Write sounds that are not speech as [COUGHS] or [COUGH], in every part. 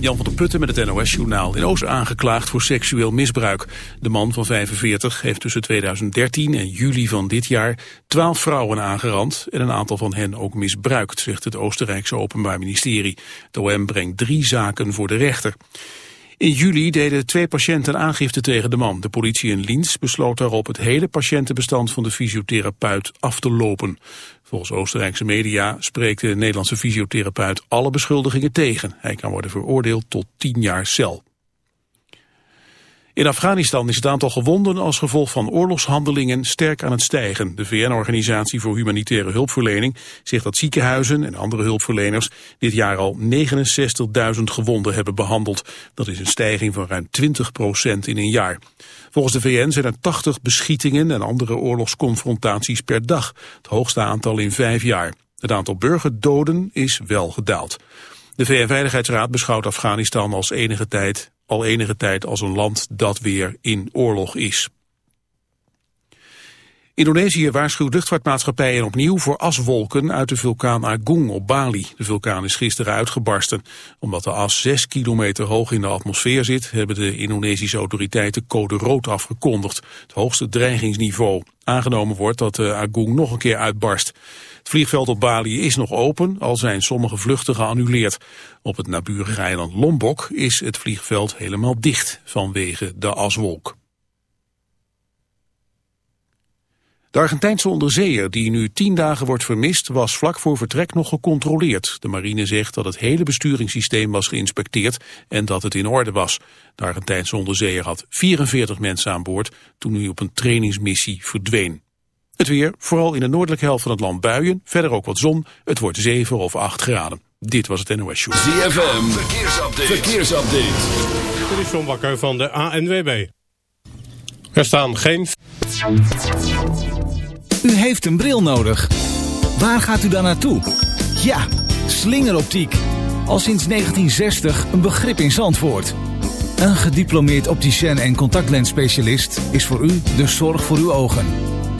Jan van der Putten met het NOS-journaal in Oost aangeklaagd voor seksueel misbruik. De man van 45 heeft tussen 2013 en juli van dit jaar 12 vrouwen aangerand en een aantal van hen ook misbruikt, zegt het Oostenrijkse Openbaar Ministerie. De OM brengt drie zaken voor de rechter. In juli deden twee patiënten aangifte tegen de man. De politie in Liens besloot daarop het hele patiëntenbestand van de fysiotherapeut af te lopen. Volgens Oostenrijkse media spreekt de Nederlandse fysiotherapeut alle beschuldigingen tegen. Hij kan worden veroordeeld tot tien jaar cel. In Afghanistan is het aantal gewonden als gevolg van oorlogshandelingen sterk aan het stijgen. De VN-organisatie voor humanitaire hulpverlening zegt dat ziekenhuizen en andere hulpverleners dit jaar al 69.000 gewonden hebben behandeld. Dat is een stijging van ruim 20% in een jaar. Volgens de VN zijn er 80 beschietingen en andere oorlogsconfrontaties per dag. Het hoogste aantal in vijf jaar. Het aantal burgerdoden is wel gedaald. De VN-veiligheidsraad beschouwt Afghanistan als enige tijd al enige tijd als een land dat weer in oorlog is. Indonesië waarschuwt luchtvaartmaatschappijen opnieuw voor aswolken uit de vulkaan Agung op Bali. De vulkaan is gisteren uitgebarsten. Omdat de as 6 kilometer hoog in de atmosfeer zit, hebben de Indonesische autoriteiten code rood afgekondigd. Het hoogste dreigingsniveau. Aangenomen wordt dat de Agung nog een keer uitbarst. Het vliegveld op Bali is nog open, al zijn sommige vluchten geannuleerd. Op het naburige eiland Lombok is het vliegveld helemaal dicht vanwege de aswolk. De Argentijnse onderzeeër, die nu tien dagen wordt vermist, was vlak voor vertrek nog gecontroleerd. De marine zegt dat het hele besturingssysteem was geïnspecteerd en dat het in orde was. De Argentijnse onderzeeër had 44 mensen aan boord toen hij op een trainingsmissie verdween. Het weer, vooral in de noordelijke helft van het land buien, verder ook wat zon. Het wordt 7 of 8 graden. Dit was het NOS Show. ZFM, verkeersupdate. verkeersupdate. Dit is John Bakker van de ANWB. Er staan geen... U heeft een bril nodig. Waar gaat u dan naartoe? Ja, slingeroptiek. Al sinds 1960 een begrip in Zandvoort. Een gediplomeerd opticien en contactlensspecialist is voor u de zorg voor uw ogen.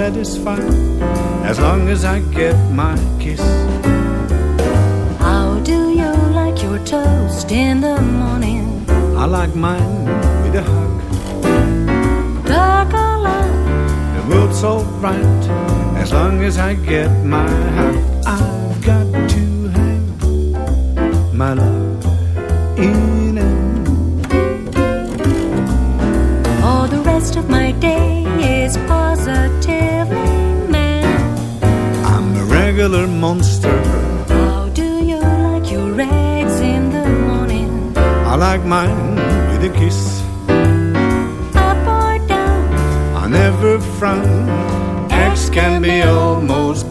Satisfied as long as I get my kiss. How do you like your toast in the morning? I like mine with a hug. Dark or light? The world's alright as long as I get my hug. I've got to have my love in it. For the rest of my day is positively man. I'm a regular monster. How do you like your eggs in the morning? I like mine with a kiss. Up or down? I never frown. X can be almost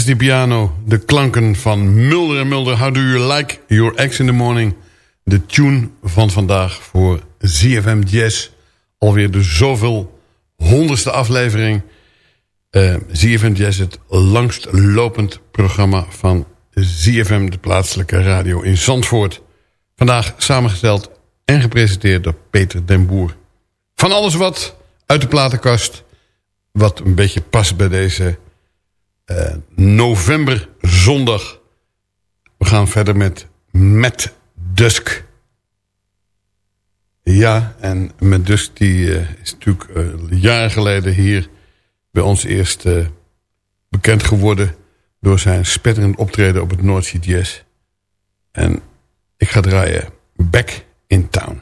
is die piano. De klanken van Mulder en Mulder. How do you like your ex in the morning? De tune van vandaag voor ZFM Jazz. Alweer de zoveel honderdste aflevering. Eh ZFM Jazz, het langstlopend programma van ZFM, de plaatselijke radio in Zandvoort. Vandaag samengesteld en gepresenteerd door Peter den Boer. Van alles wat uit de platenkast, wat een beetje past bij deze eh, november zondag. We gaan verder met Matt Dusk. Ja, en Matt Dusk die, eh, is natuurlijk eh, jaren geleden hier bij ons eerst bekend geworden... door zijn spetterend optreden op het North Sea. En ik ga draaien Back in Town.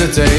Like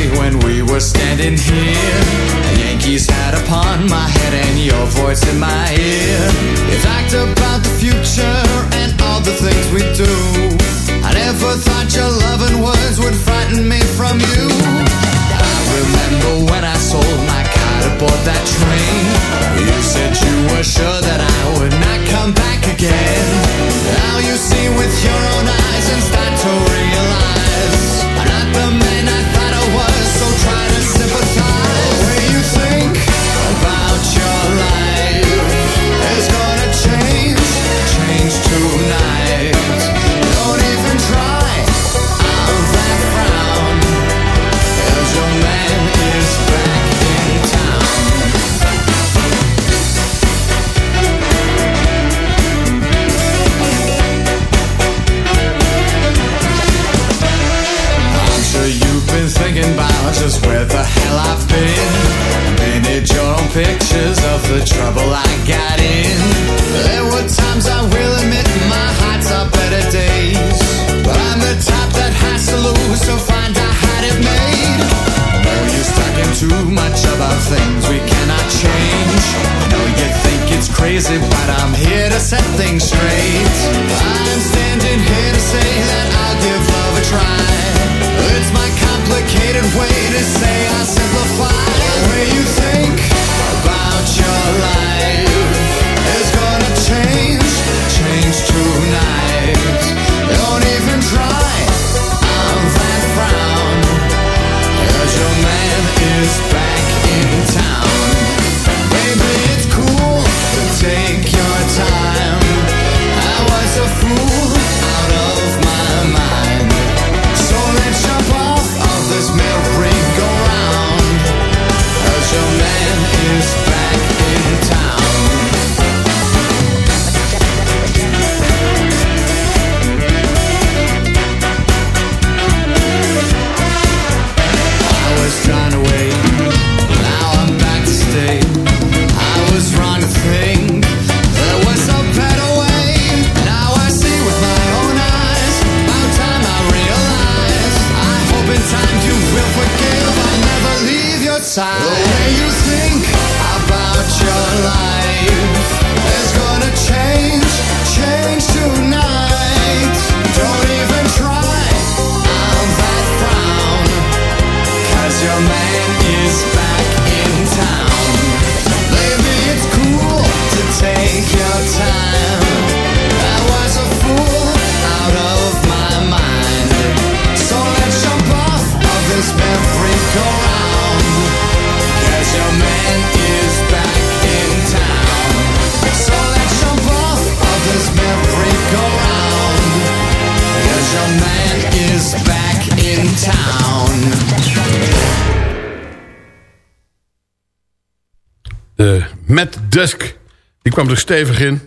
er stevig in.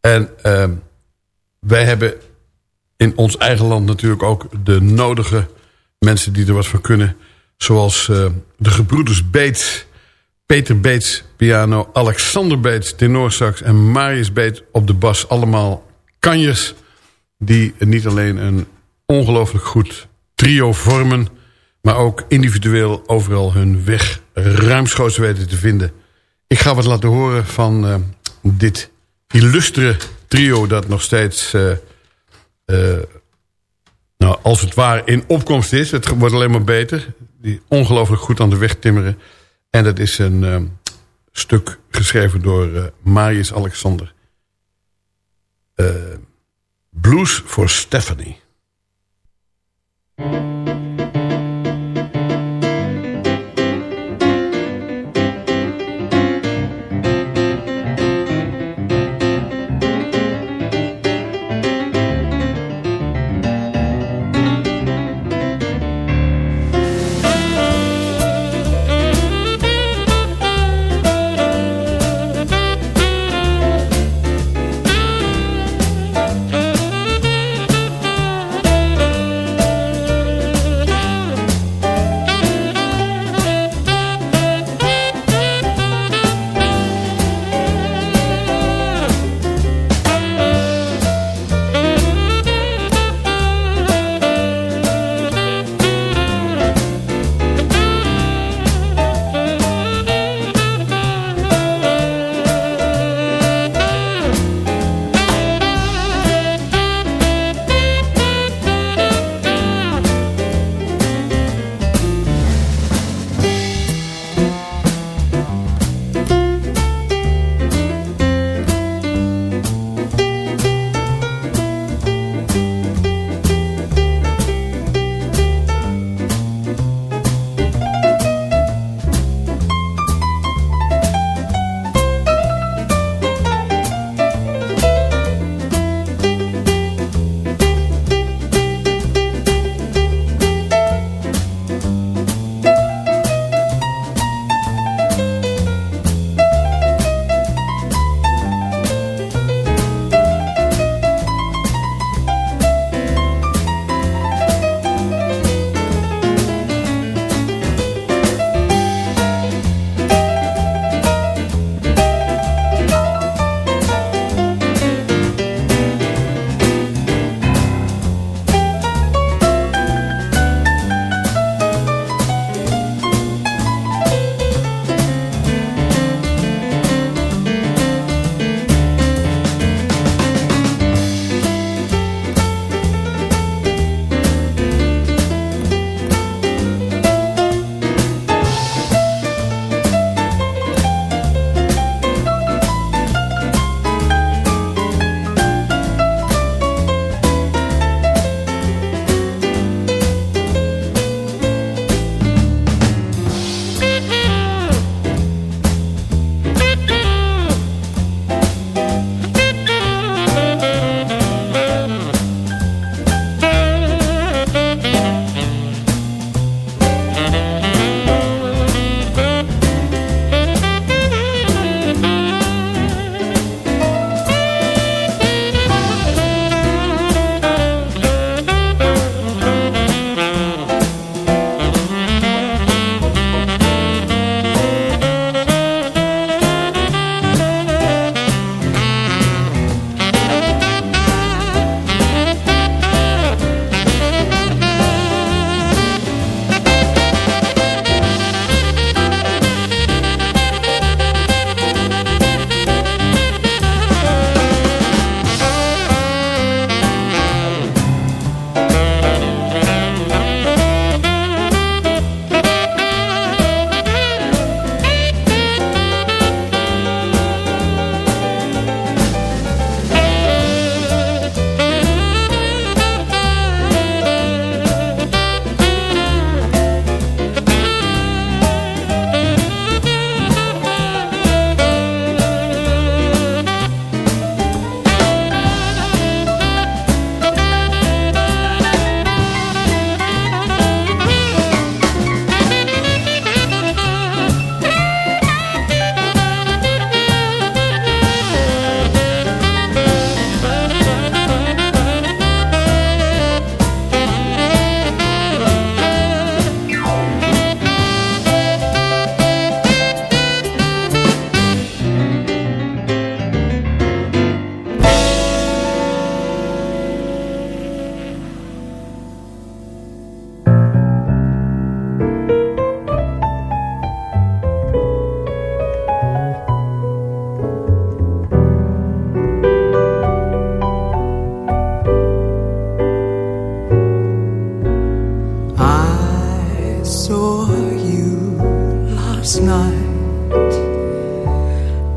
En ehm, wij hebben in ons eigen land natuurlijk ook de nodige mensen die er wat van kunnen. Zoals ehm, de gebroeders Beets, Peter Beets piano, Alexander Beets tenorsax en Marius Beets op de bas. Allemaal kanjes. die niet alleen een ongelooflijk goed trio vormen... maar ook individueel overal hun weg ruimschoots weten te vinden. Ik ga wat laten horen van... Ehm, dit illustere trio dat nog steeds... Eh, eh, nou, als het ware in opkomst is. Het wordt alleen maar beter. Die ongelooflijk goed aan de weg timmeren. En dat is een eh, stuk geschreven door Marius Alexander. Blues for Stephanie.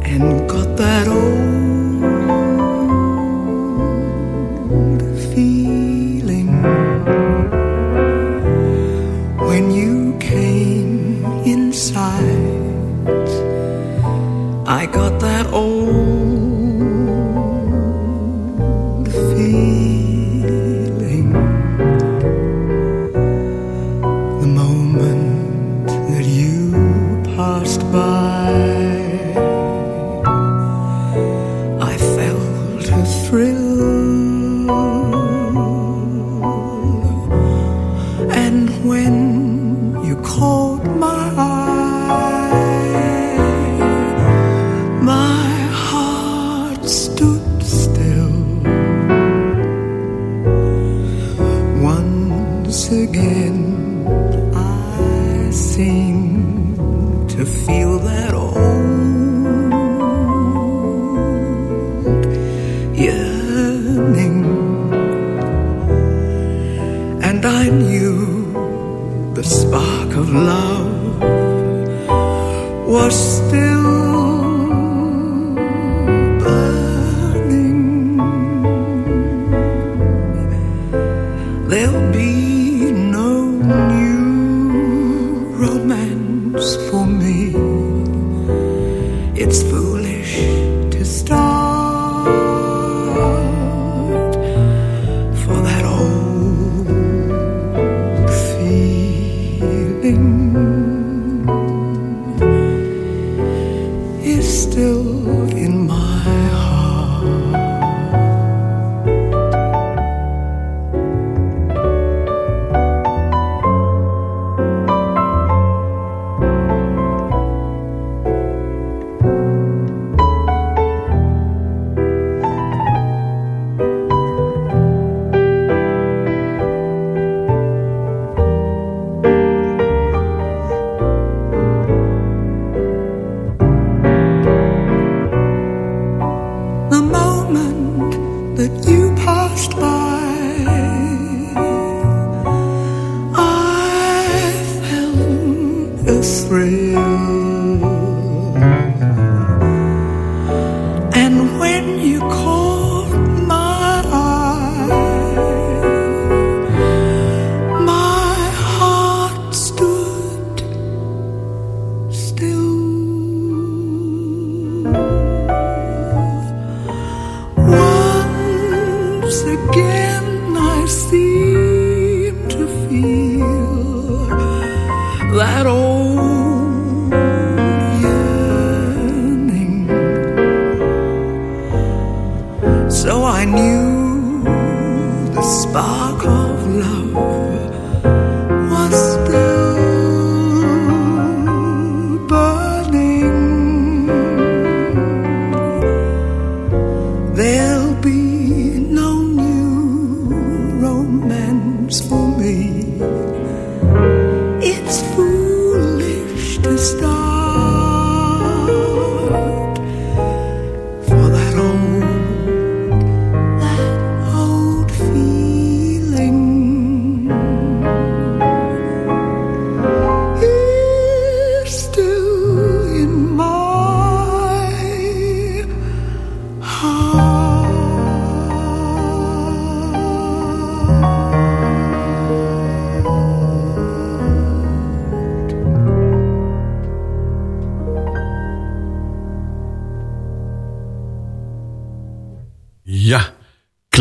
and got that old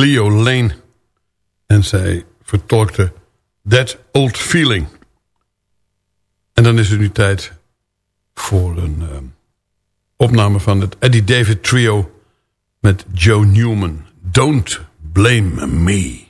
Leo Lane. En zij vertolkte That Old Feeling. En dan is het nu tijd voor een ehm, opname van het Eddie David Trio met Joe Newman. Don't Blame Me.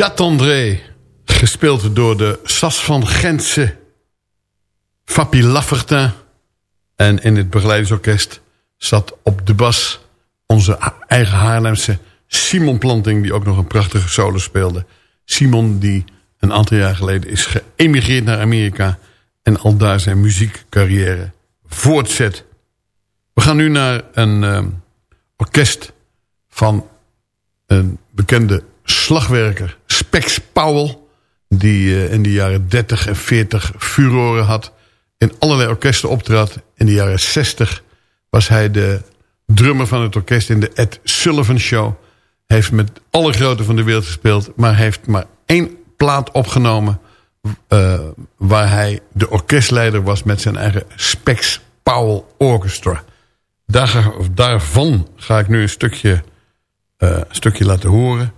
Jacques André. gespeeld door de Sas van Gentse... Fabi Laffertin. En in het begeleidingsorkest zat op de bas... onze eigen Haarlemse Simon Planting... die ook nog een prachtige solo speelde. Simon die een aantal jaar geleden is geëmigreerd naar Amerika... en al daar zijn muziekcarrière voortzet. We gaan nu naar een uh, orkest van een bekende slagwerker, Spex Powell... die uh, in de jaren 30 en 40 furoren had... in allerlei orkesten optrad. In de jaren 60 was hij de drummer van het orkest in de Ed Sullivan Show... heeft met alle grote van de wereld gespeeld... maar heeft maar één plaat opgenomen... Uh, waar hij de orkestleider was met zijn eigen Spex Powell Orchestra. Daar, daarvan ga ik nu een stukje, uh, een stukje laten horen.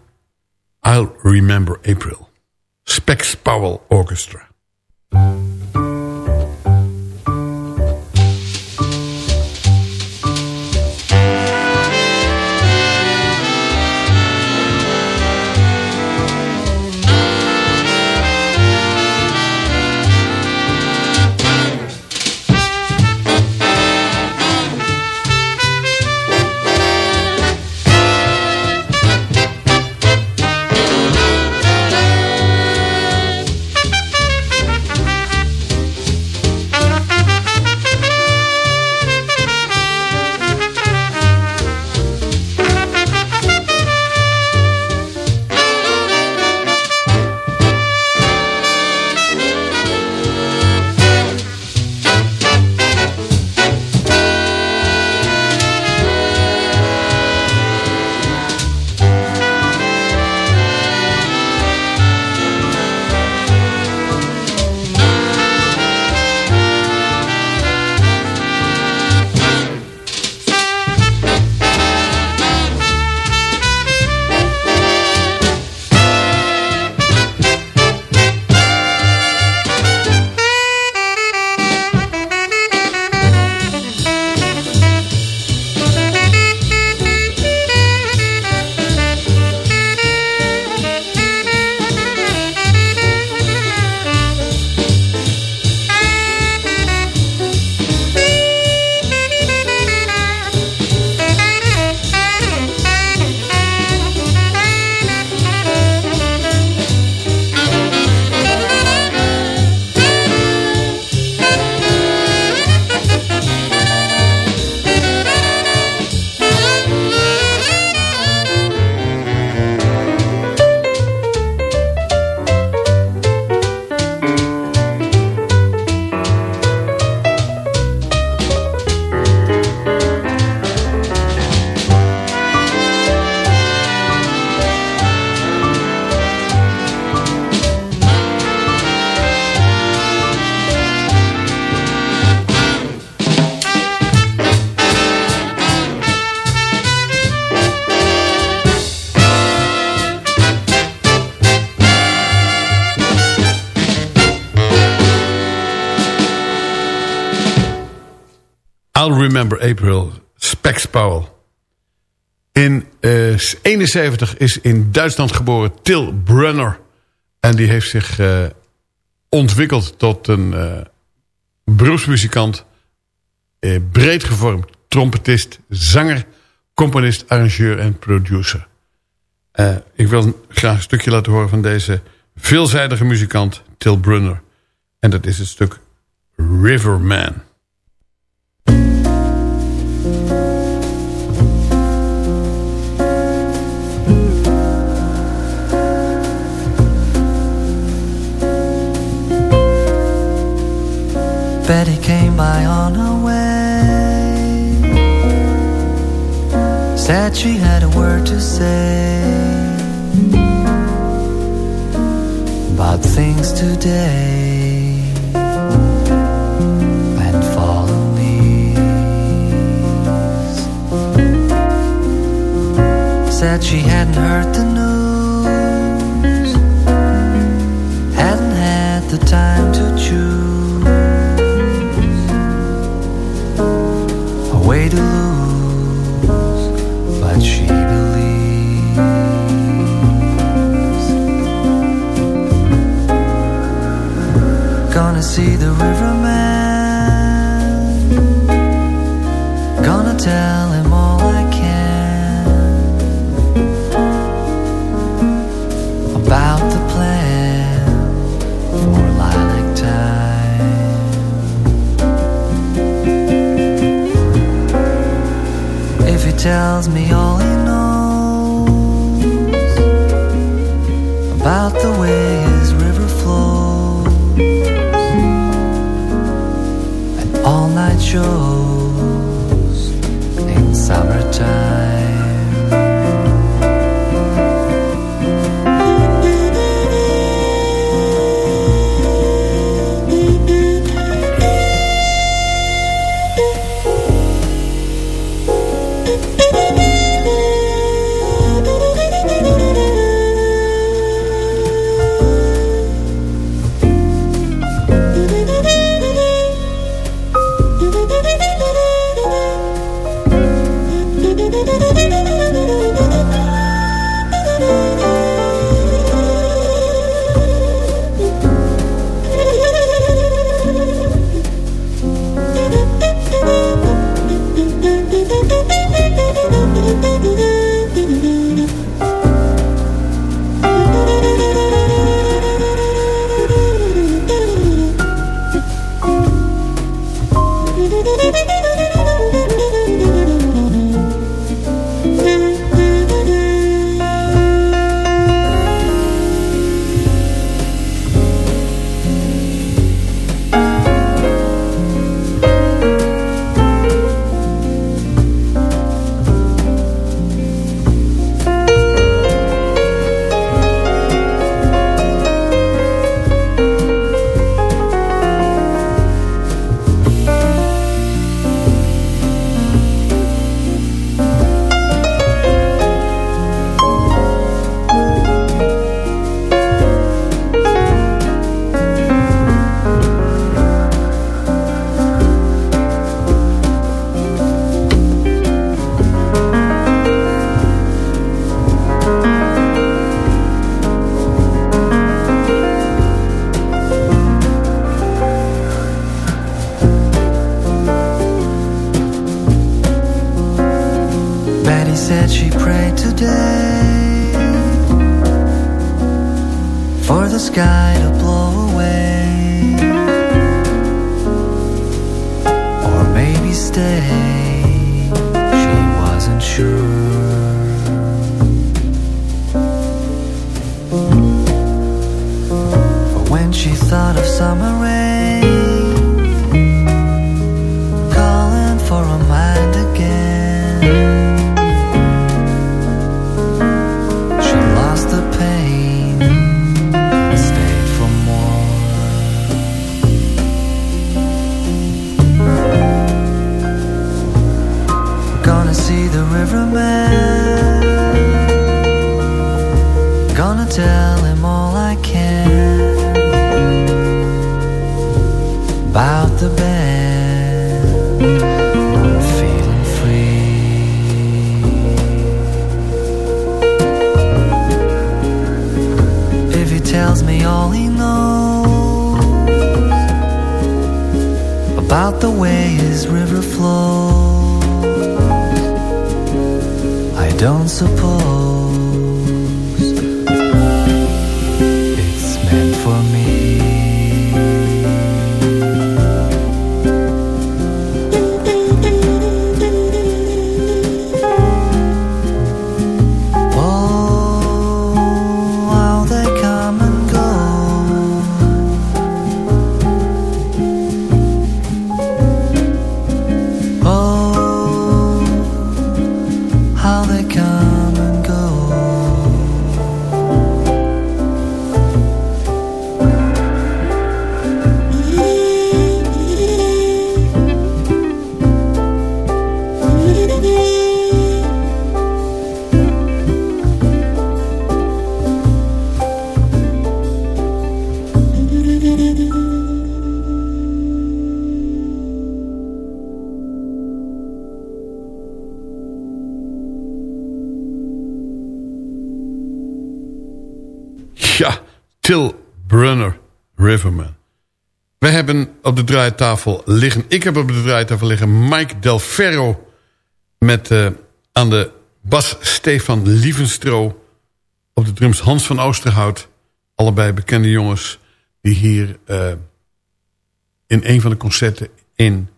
I'll Remember April. Spex Powell Orchestra. I'll Remember April, Spex Powell. In uh, 71 is in Duitsland geboren Til Brunner. En die heeft zich uh, ontwikkeld tot een uh, beroepsmuzikant. breed gevormd. Trompetist, zanger, componist, arrangeur en producer. ik wil graag een stukje laten horen van deze veelzijdige muzikant Til Brunner. En dat is het stuk Riverman. Betty came by on her way. Said she had a word to say about things today. And follow me. Said she hadn't heard the news, hadn't had the time to choose. way to lose, but she believes. Gonna see the riverman, gonna tell. if he tells me all he knows about the way his river flows and all night shows in summertime. De draaitafel liggen... Ik heb op de draaitafel liggen Mike Del Ferro... met uh, aan de bas Stefan Lievenstro... op de drums Hans van Oosterhout. Allebei bekende jongens die hier uh, in een van de concerten... in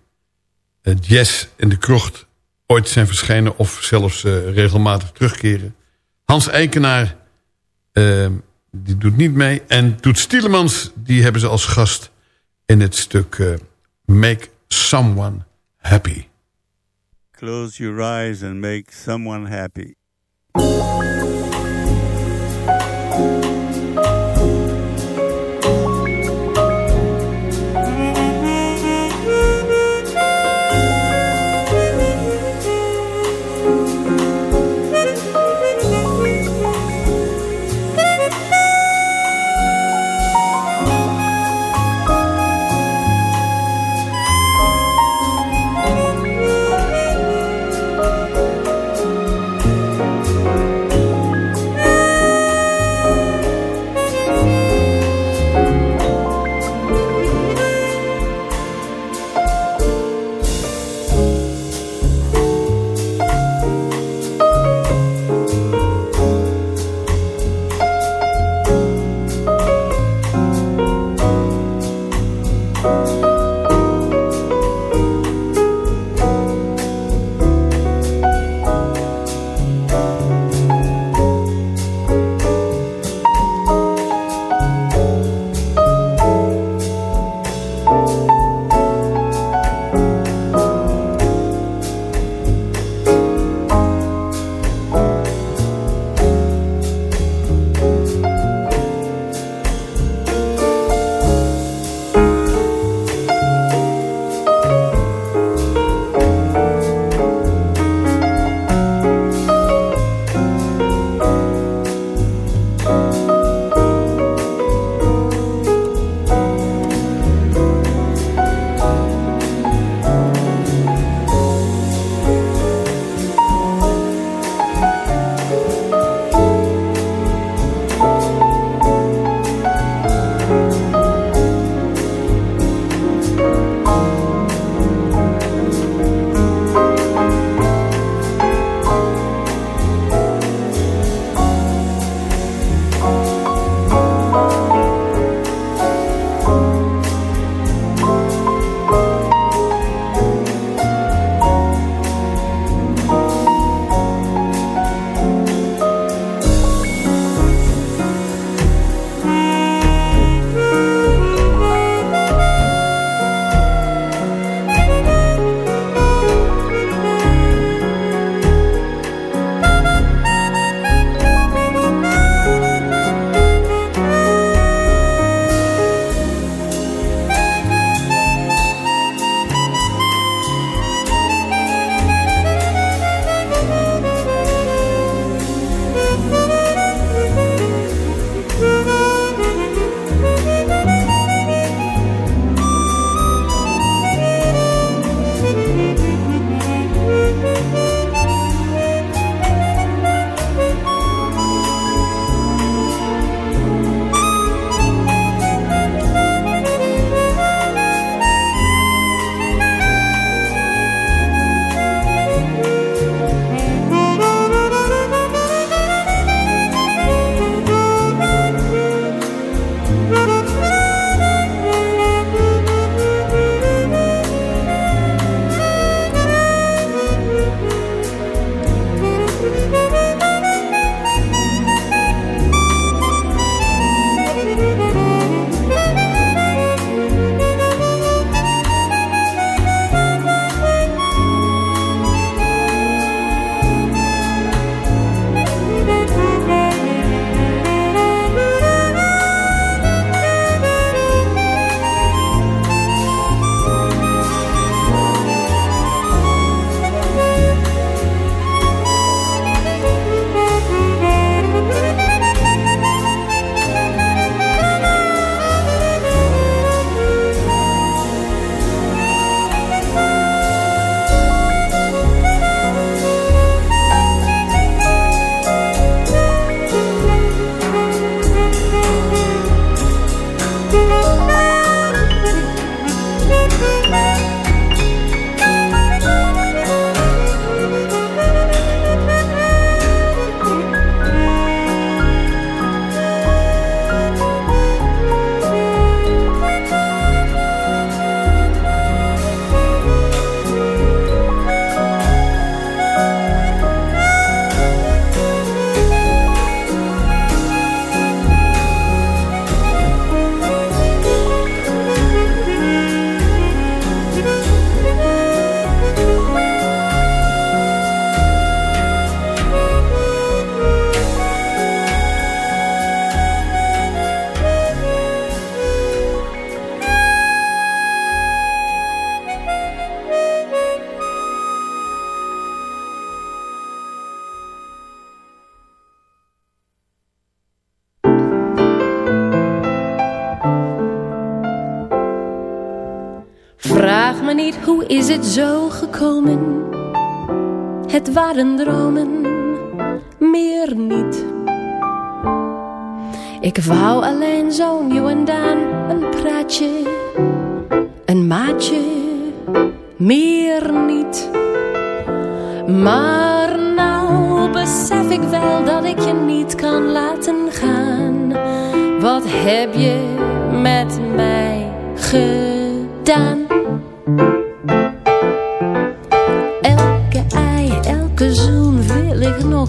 uh, Jazz in de Krocht ooit zijn verschenen... of zelfs regelmatig terugkeren. Hans Eikenaar die doet niet mee. En Toet Stielemans, die hebben ze als gast in het stuk uh, Make Someone Happy. Close your eyes and make someone happy.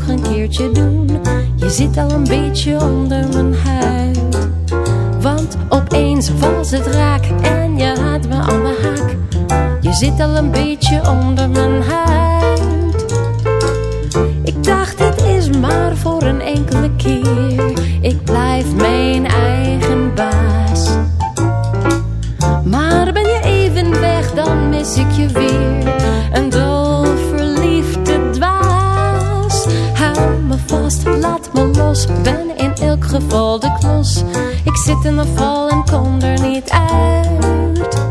Een keertje doen. Je zit al een beetje onder mijn huid. Want opeens was het raak en je had me aan de haak. Je zit al een beetje onder mijn huid. Ik dacht het is maar voor een enkele keer. Ik blijf mijn eigen baas. Maar ben je even weg, dan mis ik je weer. Een dol Ben in elk geval de klos. Ik zit in de val en kom er niet uit.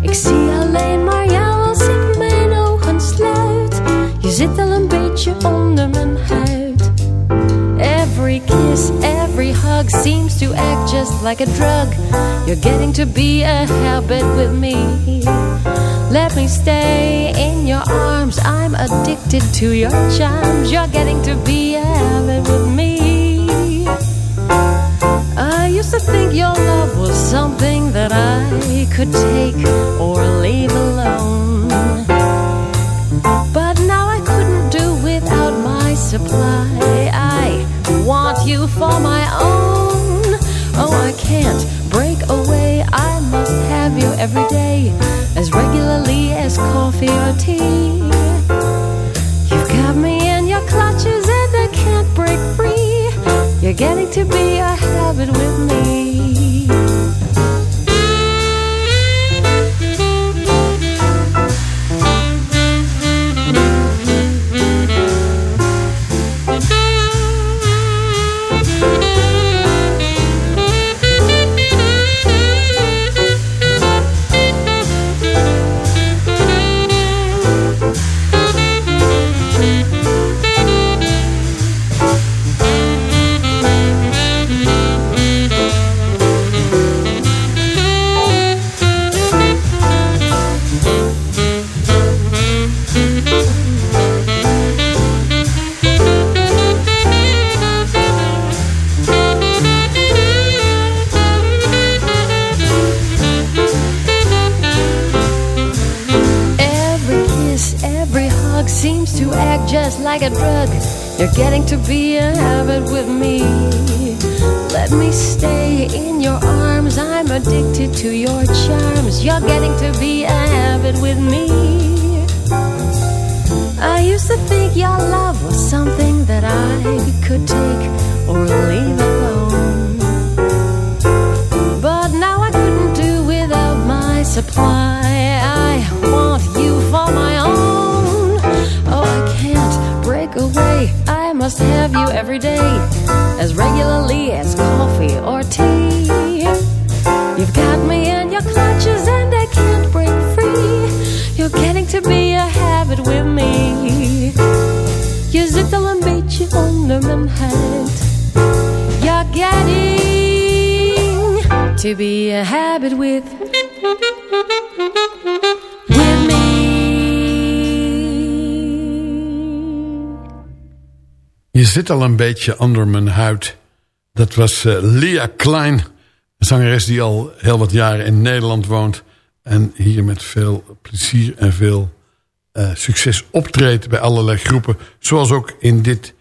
Ik zie alleen maar jou als ik mijn ogen sluit. Je zit al een beetje onder mijn huid. Every kiss, every hug seems to act just like a drug. You're getting to be a habit with me. Let me stay in your arms. I'm addicted to your charms. You're getting to be a habit with me. To think your love was something that I could take or leave alone. But now I couldn't do without my supply. I want you for my own. Oh, I can't break away. I must have you every day, as regularly as coffee or tea. You're getting to be a habit with me. To be zit al een beetje onder mijn huid. Dat was eh, Lia Klein, een zangeres die al heel wat jaren in Nederland woont. En hier met veel plezier en veel eh, succes optreedt bij allerlei groepen. Zoals ook in dit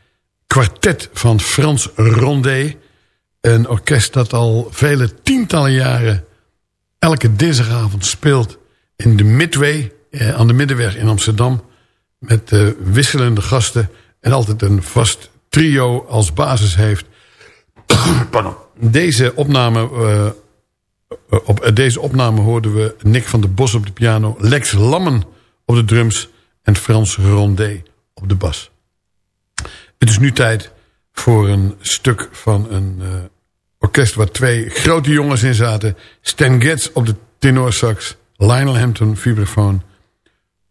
kwartet van Frans Rondé. Een orkest dat al vele tientallen jaren elke dinsdagavond speelt in de Midway eh, aan de Middenweg in Amsterdam. Met eh, wisselende gasten en altijd een vast trio als basis heeft. [COUGHS] Pardon. Deze opname, eh, op eh, deze opname hoorden we Nick van der Bos op de piano, Lex Lammen op de drums en Frans Rondé op de bas. Het is nu tijd voor een stuk van een eh, orkest waar twee grote jongens in zaten. Stan Getz op de tenorsax, Lionel Hampton, vibrafoon.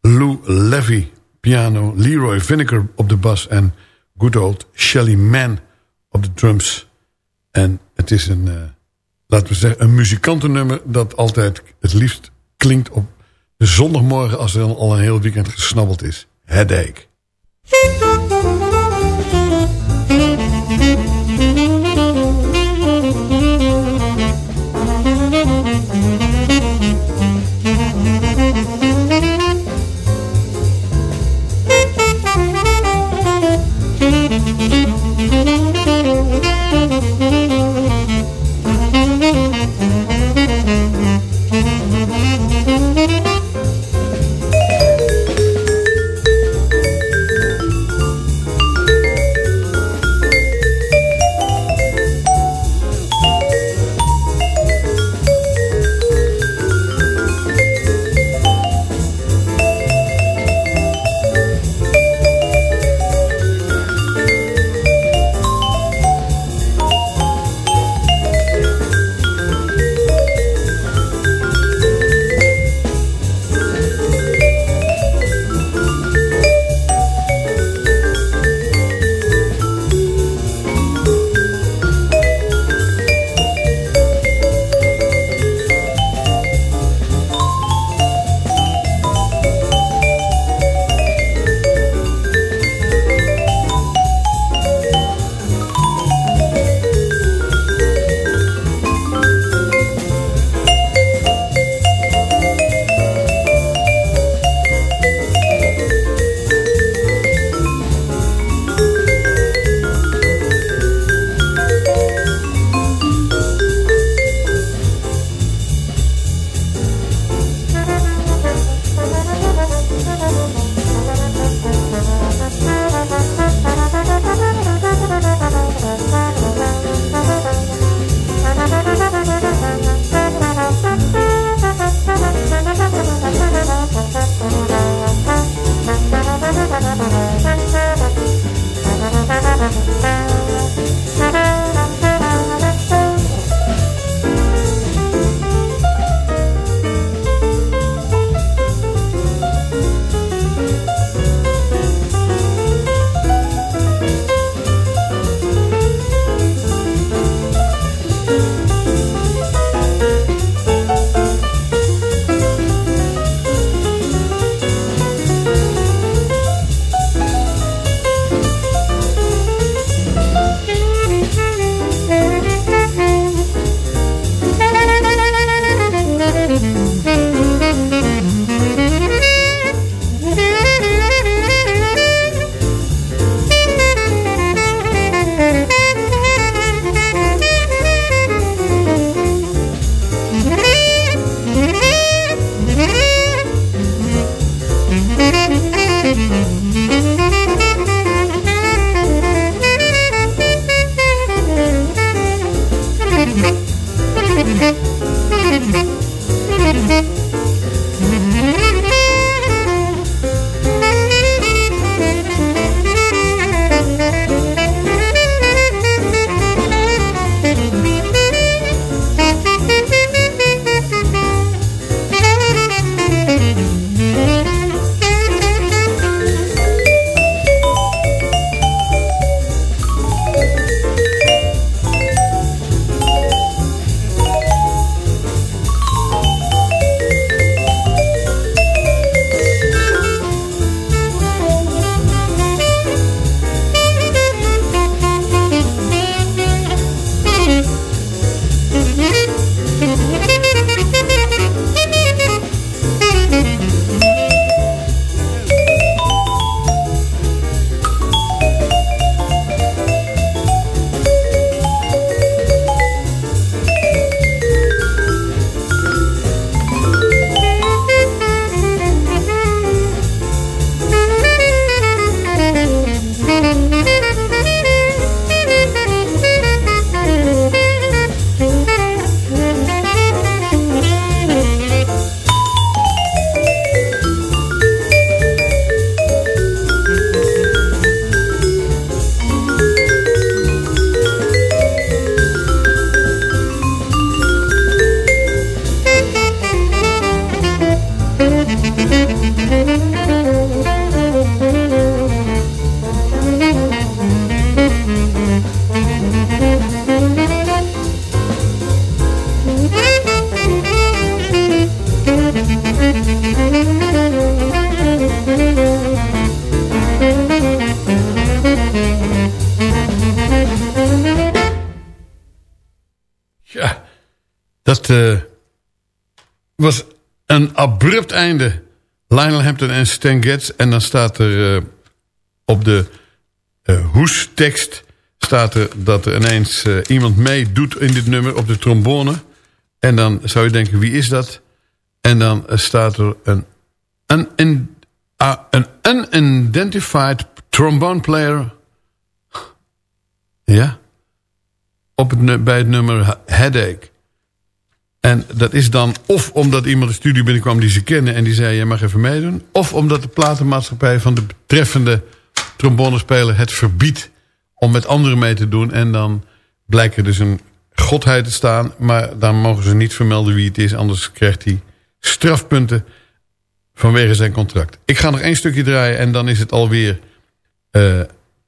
Lou Levy, piano. Leroy Vinegar op de bas. En good old Shelly Mann op de drums. En het is een, uh, laten we zeggen, een muzikantennummer... dat altijd het liefst klinkt op zondagmorgen... als er al een heel weekend gesnabbeld is. Headache. Abrupt einde. Lionel Hampton en Stan Getz. En dan staat er eh, op de uh, hoestekst... staat er dat er ineens iemand meedoet in dit nummer op de trombone. En dan zou je denken, wie is dat? En dan staat er een, een, een, een unidentified trombone player... Ja, op het, bij het nummer Headache. En dat is dan of omdat iemand de studio binnenkwam die ze kennen... en die zei, jij mag even meedoen. Of omdat de platenmaatschappij van de betreffende trombonespeler het verbiedt... om met anderen mee te doen. En dan blijkt er dus een godheid te staan. Maar dan mogen ze niet vermelden wie het is. Anders krijgt hij strafpunten vanwege zijn contract. Ik ga nog één stukje draaien en dan is het alweer... Uh,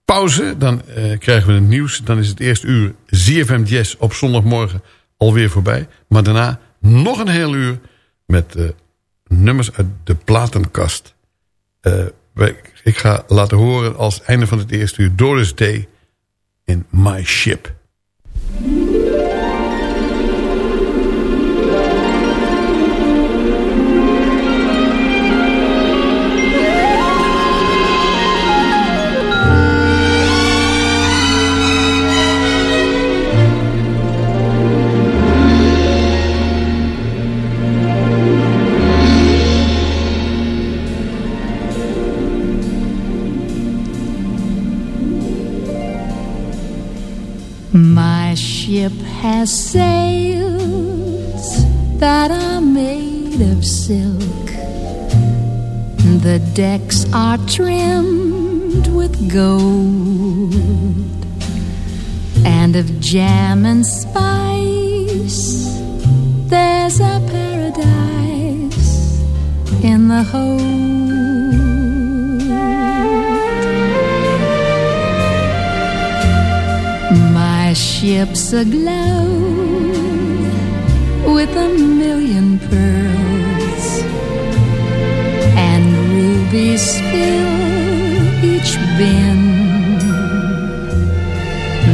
pauze. Dan uh, krijgen we het nieuws. Dan is het eerste uur ZFM Jazz op zondagmorgen alweer voorbij. Maar daarna nog een heel uur met uh, nummers uit de platenkast. Uh, ik ga laten horen als einde van het eerste uur Doris Day in My Ship. Has sails that are made of silk. The decks are trimmed with gold and of jam and spice. There's a paradise in the hold. Ship's aglow with a million pearls, and rubies fill each bin.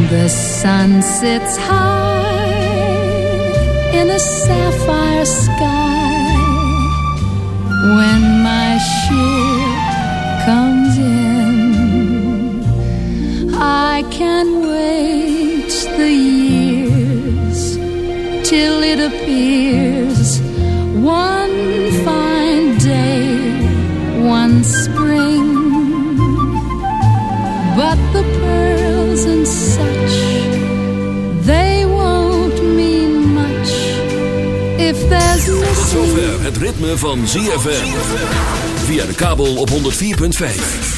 The sun sits high in a sapphire sky when my ship comes in. I can wait the years till it appears one fine day, one spring. But the pearls and such, they won't mean much if there's Tot missing. zover het ritme van ZFM. Via de kabel op 104.5.